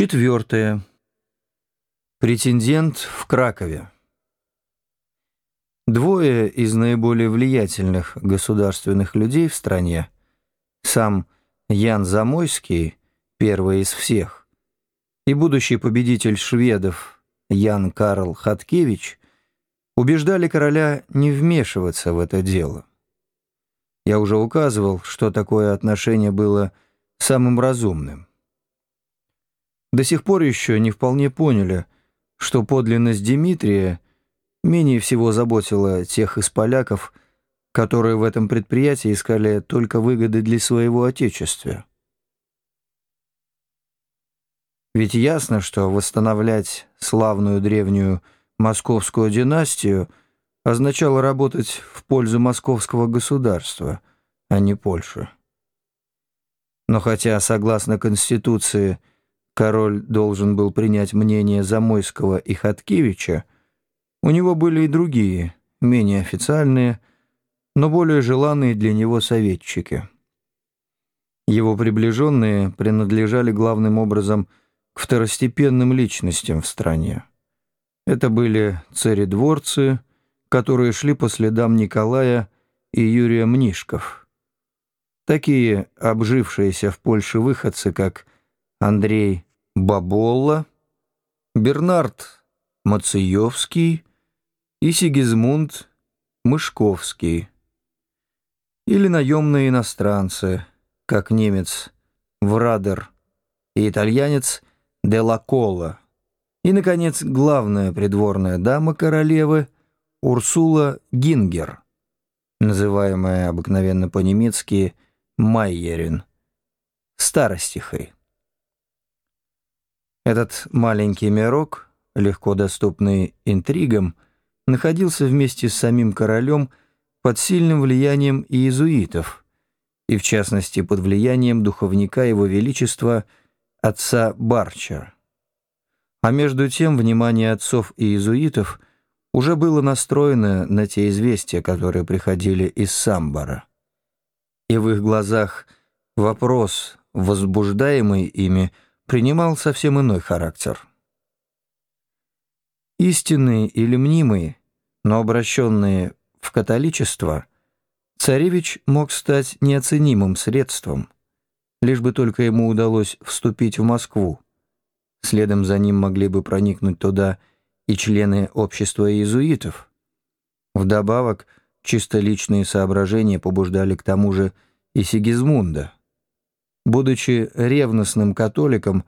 Четвертое. Претендент в Кракове. Двое из наиболее влиятельных государственных людей в стране, сам Ян Замойский, первый из всех, и будущий победитель шведов Ян Карл Хаткевич, убеждали короля не вмешиваться в это дело. Я уже указывал, что такое отношение было самым разумным. До сих пор еще не вполне поняли, что подлинность Дмитрия менее всего заботила тех из поляков, которые в этом предприятии искали только выгоды для своего отечества. Ведь ясно, что восстанавливать славную древнюю московскую династию означало работать в пользу московского государства, а не Польши. Но хотя, согласно Конституции, король должен был принять мнение Замойского и Хаткевича, у него были и другие, менее официальные, но более желанные для него советчики. Его приближенные принадлежали главным образом к второстепенным личностям в стране. Это были царедворцы, которые шли по следам Николая и Юрия Мнишков. Такие обжившиеся в Польше выходцы, как Андрей Баболла, Бернард Мациевский и Сигизмунд Мышковский. Или наемные иностранцы, как немец Врадер и итальянец Делакола. И, наконец, главная придворная дама королевы Урсула Гингер, называемая обыкновенно по-немецки Майерин, старостихой. Этот маленький мирок, легко доступный интригам, находился вместе с самим королем под сильным влиянием иезуитов, и в частности под влиянием духовника его величества отца Барча. А между тем внимание отцов и иезуитов уже было настроено на те известия, которые приходили из Самбара. И в их глазах вопрос, возбуждаемый ими, принимал совсем иной характер. Истинные или мнимые, но обращенные в католичество, царевич мог стать неоценимым средством, лишь бы только ему удалось вступить в Москву. Следом за ним могли бы проникнуть туда и члены общества иезуитов. Вдобавок, чисто личные соображения побуждали к тому же и Сигизмунда – Будучи ревностным католиком,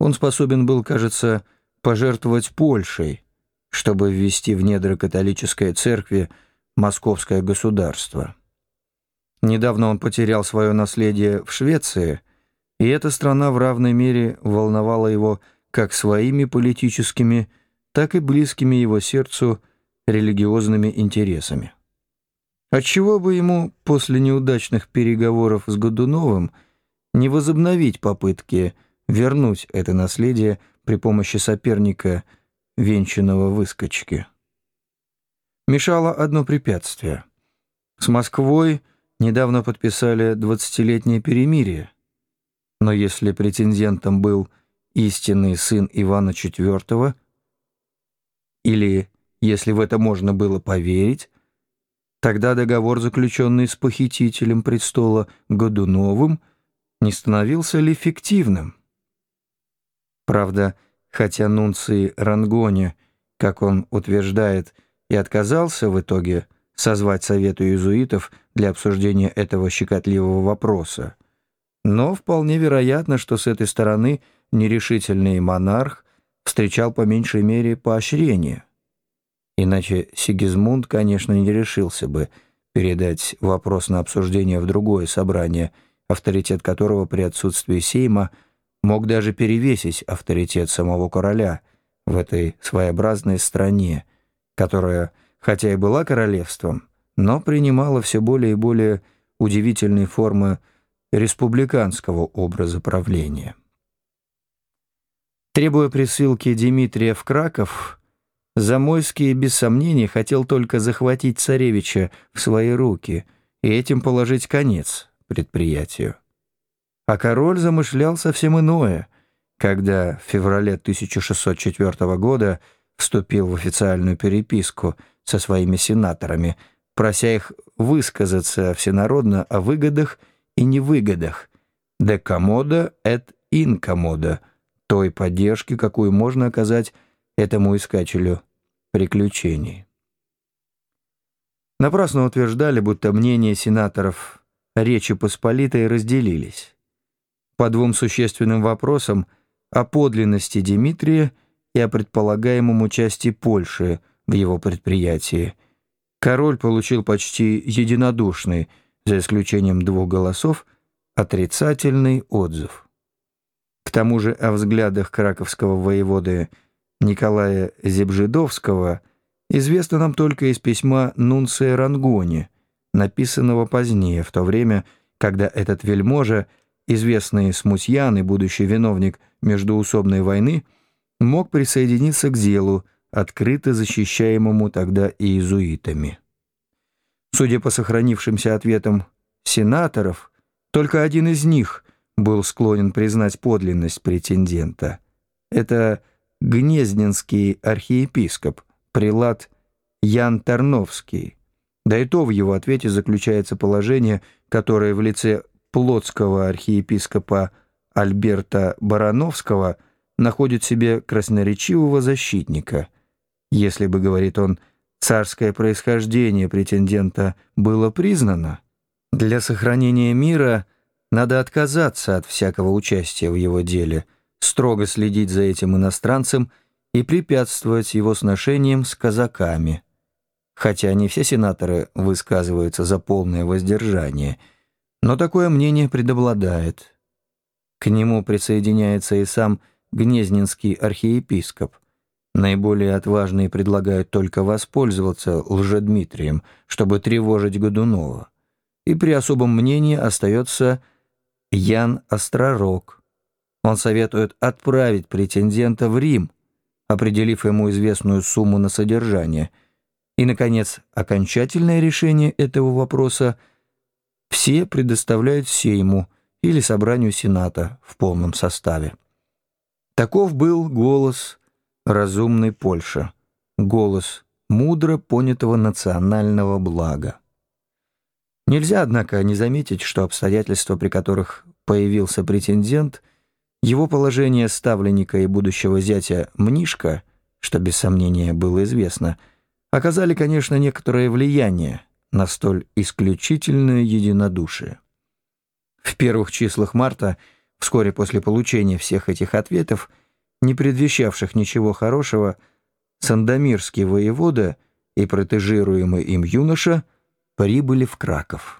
он способен был, кажется, пожертвовать Польшей, чтобы ввести в недра католической церкви московское государство. Недавно он потерял свое наследие в Швеции, и эта страна в равной мере волновала его как своими политическими, так и близкими его сердцу религиозными интересами. Отчего бы ему после неудачных переговоров с Годуновым – не возобновить попытки вернуть это наследие при помощи соперника венчанного выскочки. Мешало одно препятствие. С Москвой недавно подписали двадцатилетнее перемирие, но если претендентом был истинный сын Ивана IV, или, если в это можно было поверить, тогда договор, заключенный с похитителем престола Годуновым, не становился ли фиктивным. Правда, хотя Нунций Рангони, как он утверждает, и отказался в итоге созвать Совету иезуитов для обсуждения этого щекотливого вопроса, но вполне вероятно, что с этой стороны нерешительный монарх встречал по меньшей мере поощрение. Иначе Сигизмунд, конечно, не решился бы передать вопрос на обсуждение в другое собрание – авторитет которого при отсутствии Сейма мог даже перевесить авторитет самого короля в этой своеобразной стране, которая, хотя и была королевством, но принимала все более и более удивительные формы республиканского образа правления. Требуя присылки Дмитрия в Краков, Замойский без сомнения хотел только захватить царевича в свои руки и этим положить конец предприятию. А король замышлял совсем иное, когда в феврале 1604 года вступил в официальную переписку со своими сенаторами, прося их высказаться всенародно о выгодах и невыгодах «de commodo et incommodo» той поддержки, какую можно оказать этому искателю приключений. Напрасно утверждали, будто мнения сенаторов Речи Посполитой разделились. По двум существенным вопросам – о подлинности Дмитрия и о предполагаемом участии Польши в его предприятии. Король получил почти единодушный, за исключением двух голосов, отрицательный отзыв. К тому же о взглядах краковского воеводы Николая Зебжидовского известно нам только из письма Нунция Рангони, написанного позднее, в то время, когда этот вельможа – известный Смутьян и будущий виновник междуусобной войны, мог присоединиться к делу, открыто защищаемому тогда иезуитами. Судя по сохранившимся ответам сенаторов, только один из них был склонен признать подлинность претендента. Это гнездненский архиепископ, прилад Ян Тарновский. Да и то в его ответе заключается положение, которое в лице плотского архиепископа Альберта Барановского находит себе красноречивого защитника. Если бы, говорит он, царское происхождение претендента было признано, для сохранения мира надо отказаться от всякого участия в его деле, строго следить за этим иностранцем и препятствовать его сношениям с казаками. Хотя не все сенаторы высказываются за полное воздержание – но такое мнение предобладает. К нему присоединяется и сам Гнезненский архиепископ. Наиболее отважные предлагают только воспользоваться лжедмитрием, чтобы тревожить Годунова. И при особом мнении остается Ян Остророг. Он советует отправить претендента в Рим, определив ему известную сумму на содержание. И, наконец, окончательное решение этого вопроса – все предоставляют Сейму или собранию Сената в полном составе. Таков был голос разумной Польши, голос мудро понятого национального блага. Нельзя, однако, не заметить, что обстоятельства, при которых появился претендент, его положение ставленника и будущего зятя Мнишка, что без сомнения было известно, оказали, конечно, некоторое влияние на столь исключительное единодушие. В первых числах марта, вскоре после получения всех этих ответов, не предвещавших ничего хорошего, Сандомирский воевода и протежируемый им юноша прибыли в Краков.